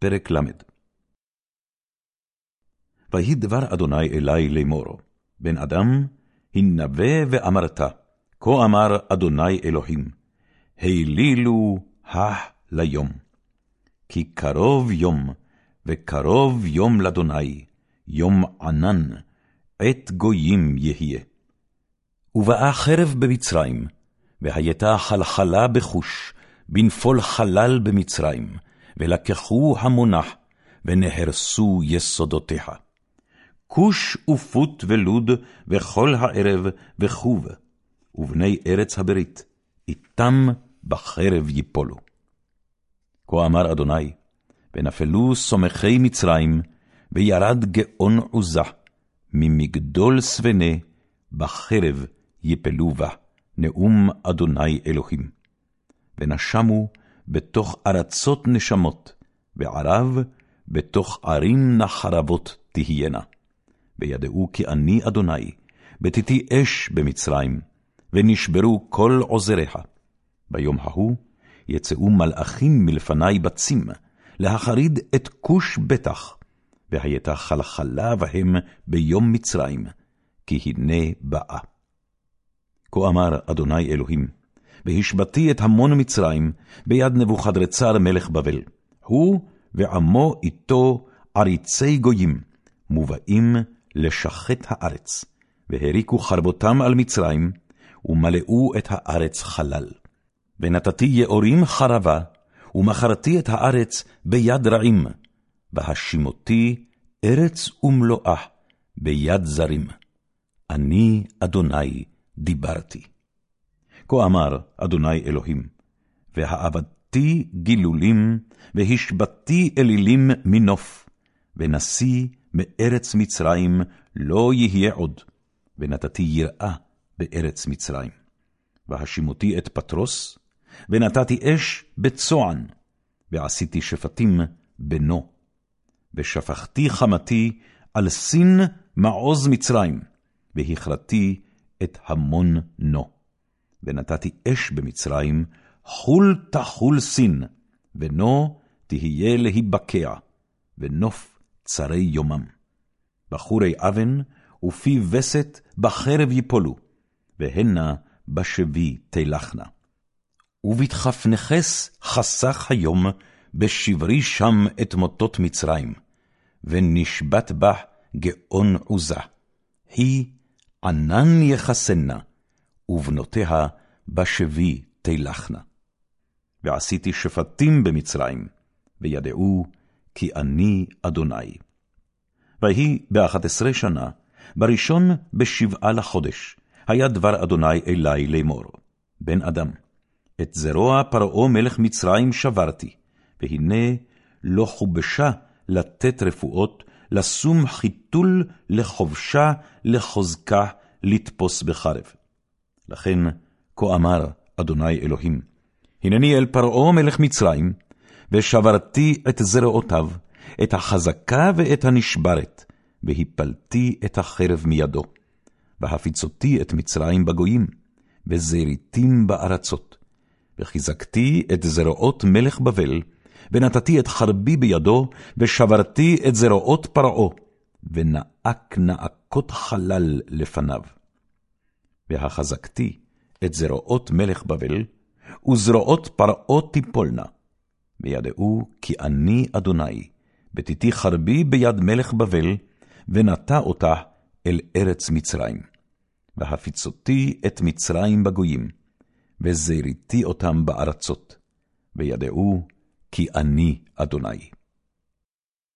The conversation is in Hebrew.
פרק ל. ויהי דבר אדוני אלי לאמור, בן אדם, הנבא ואמרת, כה אמר אדוני אלוהים, העלילו הך ליום. כי קרוב יום, וקרוב יום לאדוני, יום ענן, עת גויים יהיה. ובאה חרב במצרים, והייתה חלחלה בחוש, בנפול חלל במצרים, ולקחו המונח, ונהרסו יסודותיה. כוש ופוט ולוד, וכל הערב, וחוב, ובני ארץ הברית, איתם בחרב יפולו. כה אמר אדוני, ונפלו סומכי מצרים, וירד גאון עוזה, ממגדול סבנה, בחרב יפלו בה, נאום אדוני אלוהים. ונשמו בתוך ארצות נשמות, וערב בתוך ערים נחרבות תהיינה. וידעו כי אני אדוני, בתיתי אש במצרים, ונשברו כל עוזריה. ביום ההוא יצאו מלאכים מלפני בצים, להחריד את כוש בטח, והייתה חלחלה בהם ביום מצרים, כי הנה באה. כה אמר אדוני אלוהים, והשבתי את המון מצרים ביד נבוכדרצר מלך בבל, הוא ועמו איתו עריצי גויים, מובאים לשחט הארץ, והריקו חרבותם על מצרים, ומלאו את הארץ חלל. ונתתי יאורים חרבה, ומכרתי את הארץ ביד רעים, והשימותי ארץ ומלואה ביד זרים. אני, אדוני, דיברתי. כה אמר אדוני אלוהים, והאבדתי גילולים, והשבתי אלילים מנוף, ונשיא מארץ מצרים לא יהיה עוד, ונתתי יראה בארץ מצרים. והשימותי את פטרוס, ונתתי אש בצוען, ועשיתי שפטים בנו. ושפכתי חמתי על סין מעוז מצרים, והכרתי את המון נו. ונתתי אש במצרים, חול תחול סין, ונו תהיה להיבקע, ונוף צרי יומם. בחורי אבן ופי וסת בחרב יפולו, והנה בשבי תלכנה. ובדחף נכס חסך היום, בשברי שם את מוטות מצרים, ונשבת בה גאון עוזה. היא ענן יחסנה, ובנותיה בשבי תלכנה. ועשיתי שפטים במצרים, וידעו כי אני אדוני. ויהי באחת עשרה שנה, בראשון בשבעה לחודש, היה דבר אדוני אלי לאמור, בן אדם, את זרוע פרעה מלך מצרים שברתי, והנה לא חובשה לתת רפואות, לשום חיתול לחובשה, לחוזקה, לתפוס בחרב. לכן, כה אמר אדוני אלוהים, הנני אל פרעה מלך מצרים, ושברתי את זרועותיו, את החזקה ואת הנשברת, והפלתי את החרב מידו. והפיצותי את מצרים בגויים, וזריתים בארצות. וחיזקתי את זרועות מלך בבל, ונתתי את חרבי בידו, ושברתי את זרועות פרעה, ונאק נאקות חלל לפניו. והחזקתי את זרועות מלך בבל, וזרועות פרעה תיפולנה. וידעו כי אני אדוני, בתיתי חרבי ביד מלך בבל, ונטע אותה אל ארץ מצרים. והפיצותי את מצרים בגויים, וזריתי אותם בארצות, וידעו כי אני אדוני.